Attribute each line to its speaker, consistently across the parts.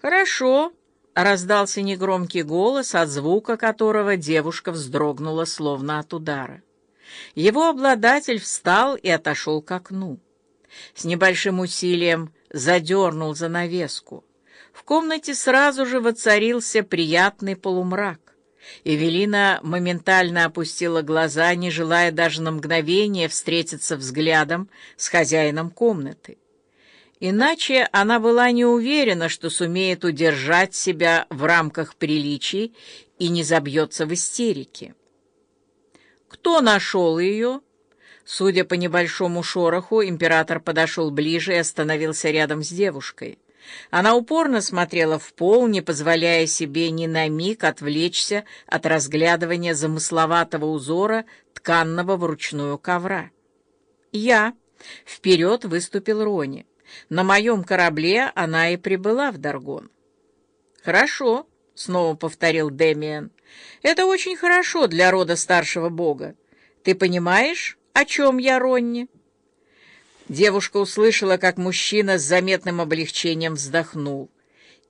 Speaker 1: «Хорошо», — раздался негромкий голос, от звука которого девушка вздрогнула, словно от удара. Его обладатель встал и отошел к окну. С небольшим усилием задернул занавеску. В комнате сразу же воцарился приятный полумрак. Эвелина моментально опустила глаза, не желая даже на мгновение встретиться взглядом с хозяином комнаты. Иначе она была не уверена, что сумеет удержать себя в рамках приличий и не забьется в истерике. «Кто нашел ее?» Судя по небольшому шороху, император подошел ближе и остановился рядом с девушкой. Она упорно смотрела в пол, не позволяя себе ни на миг отвлечься от разглядывания замысловатого узора, тканного вручную ковра. «Я!» — вперед выступил Рони. «На моем корабле она и прибыла в Даргон». «Хорошо», — снова повторил Демиан. «Это очень хорошо для рода старшего бога. Ты понимаешь, о чем я, Ронни?» Девушка услышала, как мужчина с заметным облегчением вздохнул,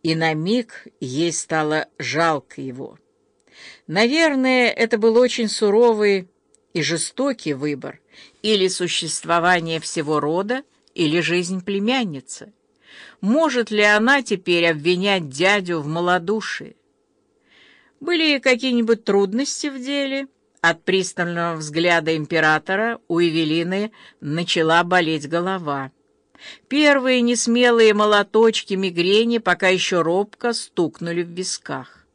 Speaker 1: и на миг ей стало жалко его. Наверное, это был очень суровый и жестокий выбор, или существование всего рода, или жизнь племянницы. Может ли она теперь обвинять дядю в малодушии? Были какие-нибудь трудности в деле? От пристального взгляда императора у Эвелины начала болеть голова. Первые несмелые молоточки мигрени пока еще робко стукнули в висках.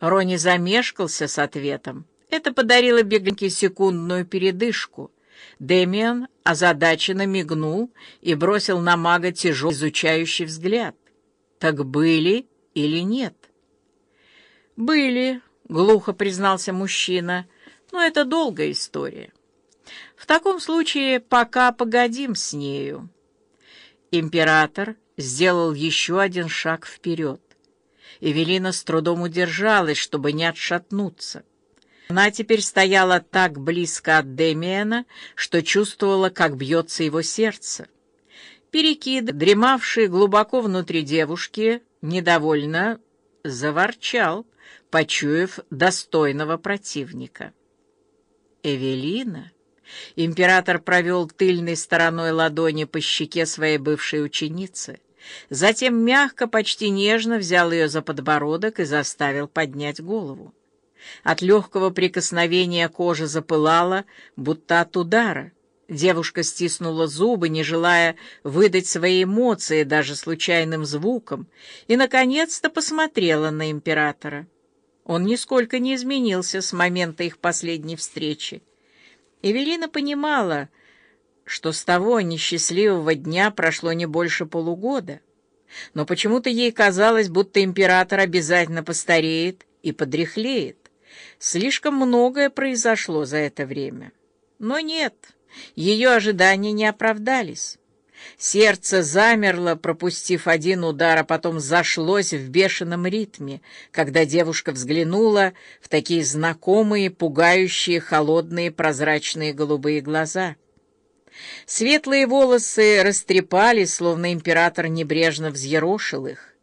Speaker 1: Рони замешкался с ответом. Это подарило бегунке секундную передышку. Демиан озадаченно мигнул и бросил на мага тяжелый изучающий взгляд. Так были или нет? «Были», — глухо признался мужчина, но это долгая история. В таком случае пока погодим с нею. Император сделал еще один шаг вперед. Эвелина с трудом удержалась, чтобы не отшатнуться. Она теперь стояла так близко от Демиана, что чувствовала, как бьется его сердце. Перекид, дремавший глубоко внутри девушки, недовольно заворчал, почуяв достойного противника. Эвелина. Император провел тыльной стороной ладони по щеке своей бывшей ученицы. Затем мягко, почти нежно взял ее за подбородок и заставил поднять голову. От легкого прикосновения кожа запылала, будто от удара. Девушка стиснула зубы, не желая выдать свои эмоции даже случайным звуком, и, наконец-то, посмотрела на императора. Он нисколько не изменился с момента их последней встречи. Эвелина понимала, что с того несчастливого дня прошло не больше полугода, но почему-то ей казалось, будто император обязательно постареет и подряхлеет. Слишком многое произошло за это время. Но нет, ее ожидания не оправдались. Сердце замерло, пропустив один удар, а потом зашлось в бешеном ритме, когда девушка взглянула в такие знакомые, пугающие, холодные, прозрачные голубые глаза. Светлые волосы растрепались, словно император небрежно взъерошил их.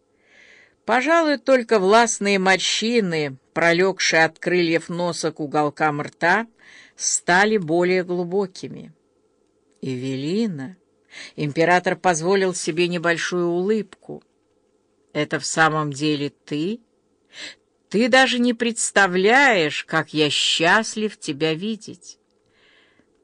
Speaker 1: Пожалуй, только властные морщины, пролегшие от крыльев носа к уголкам рта, стали более глубокими. «Эвелина!» Император позволил себе небольшую улыбку. «Это в самом деле ты? Ты даже не представляешь, как я счастлив тебя видеть!»